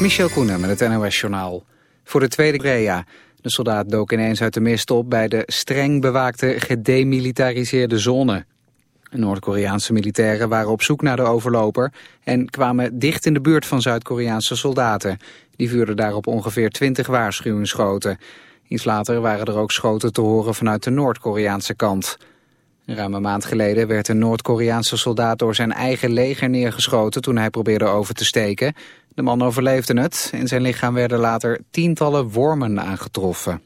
Michel Koenen met het NOS-journaal. Voor de tweede Korea. De soldaat dook ineens uit de mist op bij de streng bewaakte gedemilitariseerde zone. Noord-Koreaanse militairen waren op zoek naar de overloper... en kwamen dicht in de buurt van Zuid-Koreaanse soldaten. Die vuurden daarop ongeveer 20 waarschuwingsschoten. Iets later waren er ook schoten te horen vanuit de Noord-Koreaanse kant. Ruim een maand geleden werd een Noord-Koreaanse soldaat door zijn eigen leger neergeschoten toen hij probeerde over te steken. De man overleefde het. In zijn lichaam werden later tientallen wormen aangetroffen.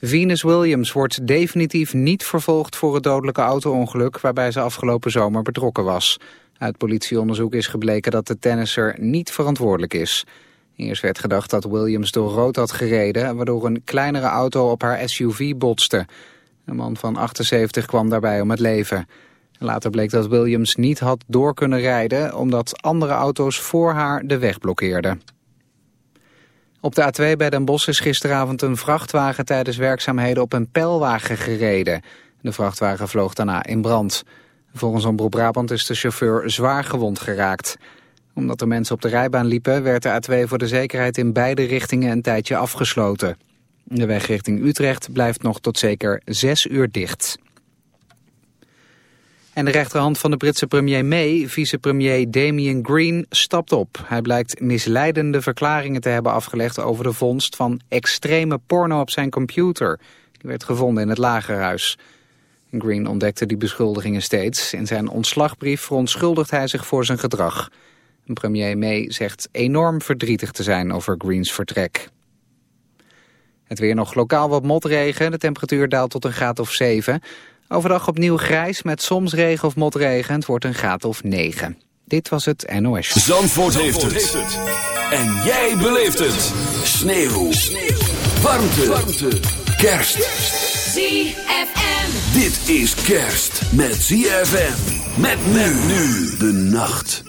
Venus Williams wordt definitief niet vervolgd voor het dodelijke auto-ongeluk waarbij ze afgelopen zomer betrokken was. Uit politieonderzoek is gebleken dat de tennisser niet verantwoordelijk is. Eerst werd gedacht dat Williams door rood had gereden, waardoor een kleinere auto op haar SUV botste. Een man van 78 kwam daarbij om het leven. Later bleek dat Williams niet had door kunnen rijden... omdat andere auto's voor haar de weg blokkeerden. Op de A2 bij Den Bosch is gisteravond een vrachtwagen... tijdens werkzaamheden op een pijlwagen gereden. De vrachtwagen vloog daarna in brand. Volgens Omroep Brabant is de chauffeur zwaar gewond geraakt. Omdat er mensen op de rijbaan liepen... werd de A2 voor de zekerheid in beide richtingen een tijdje afgesloten. De weg richting Utrecht blijft nog tot zeker zes uur dicht. En de rechterhand van de Britse premier May, vicepremier Damien Green, stapt op. Hij blijkt misleidende verklaringen te hebben afgelegd over de vondst van extreme porno op zijn computer. Die werd gevonden in het lagerhuis. Green ontdekte die beschuldigingen steeds. In zijn ontslagbrief verontschuldigt hij zich voor zijn gedrag. Premier May zegt enorm verdrietig te zijn over Greens vertrek. Het weer nog lokaal wat motregen. De temperatuur daalt tot een graad of 7. Overdag opnieuw grijs met soms regen of motregen. Het wordt een graad of 9. Dit was het NOS. Zandvoort, heeft, het. En jij beleeft het. Sneeuw. Sneeuw. Warmte. Warmte. Kerst. ZFM. Dit is kerst met ZFM. Met men nu de nacht.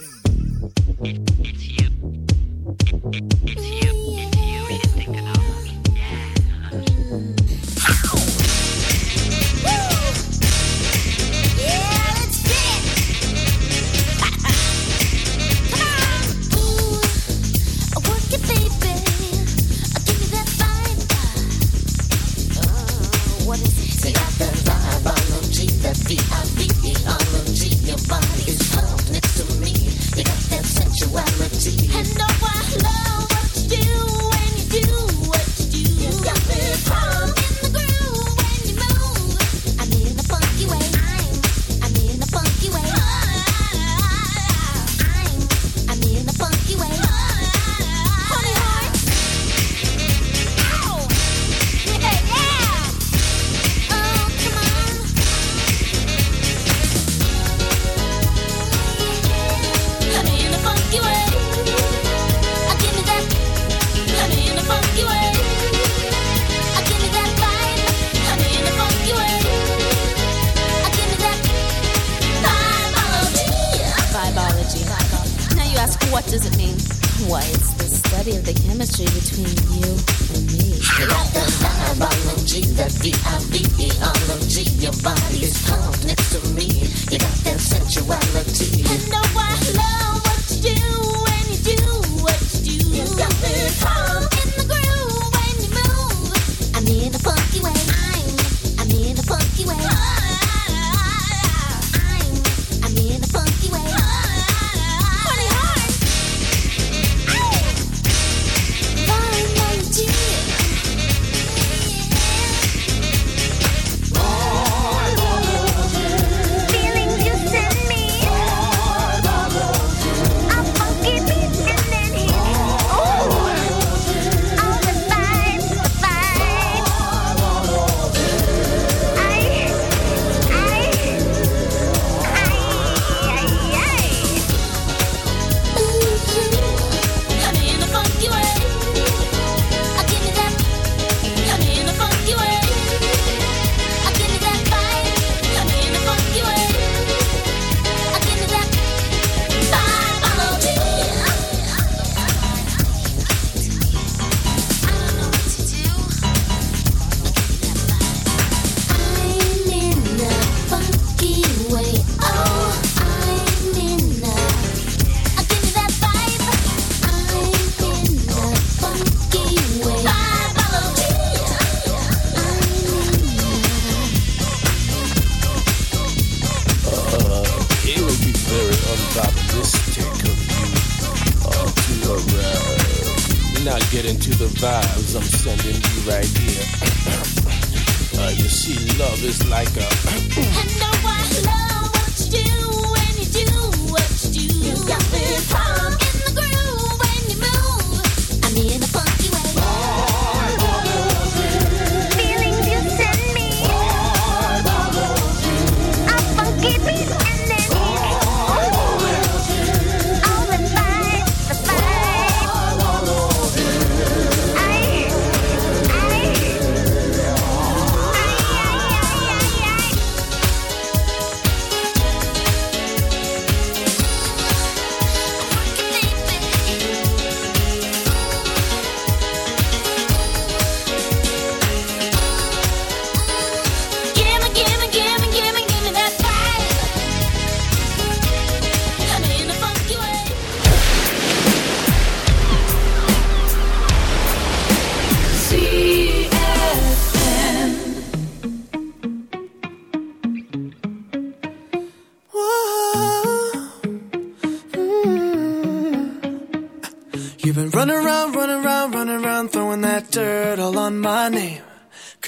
sensuality. And no, I love. feel the chemistry between you and me. Like the biology, the V-I-V-E-R-O-G. Your body is pumped next to me. You got that sensuality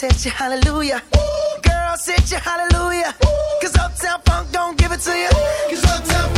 Hit you, hallelujah. Girls hit you, hallelujah. Cause Uptown Funk don't give it to you. Cause Uptown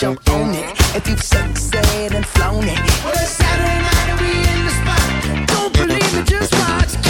jump on it. If you succeed and flown it. Well, it's Saturday night we in the spot. Don't believe me, just watch.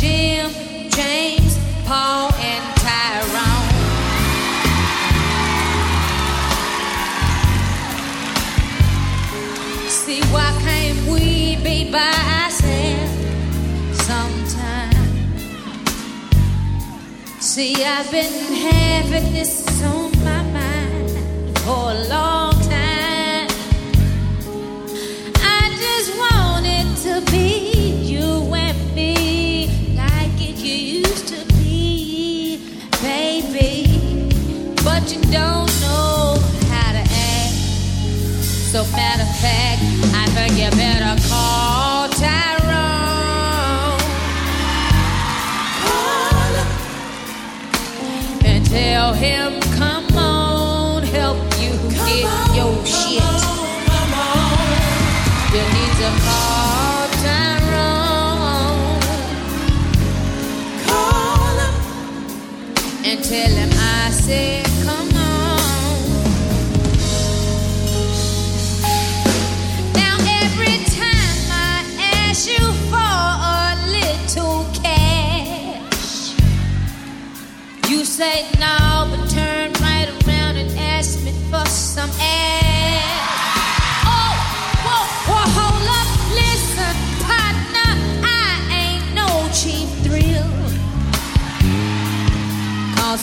Jim, James, Paul, and Tyrone. See, why can't we be by ourselves sometime? See, I've been having this on my mind for a long don't know how to act. So matter of fact, I think you better call Tyrone. Call him and tell him, come on, help you get your shit. You need to call Tyrone. Call him and tell him I said,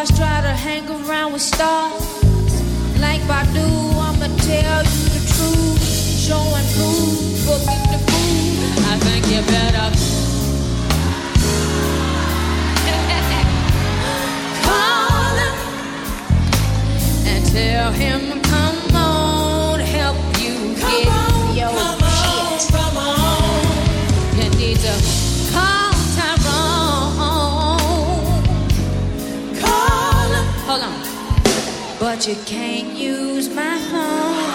in bars, try to hang around with stars. Like Badu, I'ma tell you the truth, showing proof, booking the food. I think you better. Call him and tell him come on, help you get your but you can't use my phone.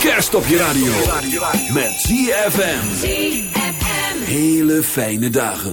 Kerst op je radio. Met ZFM. Hele fijne dagen.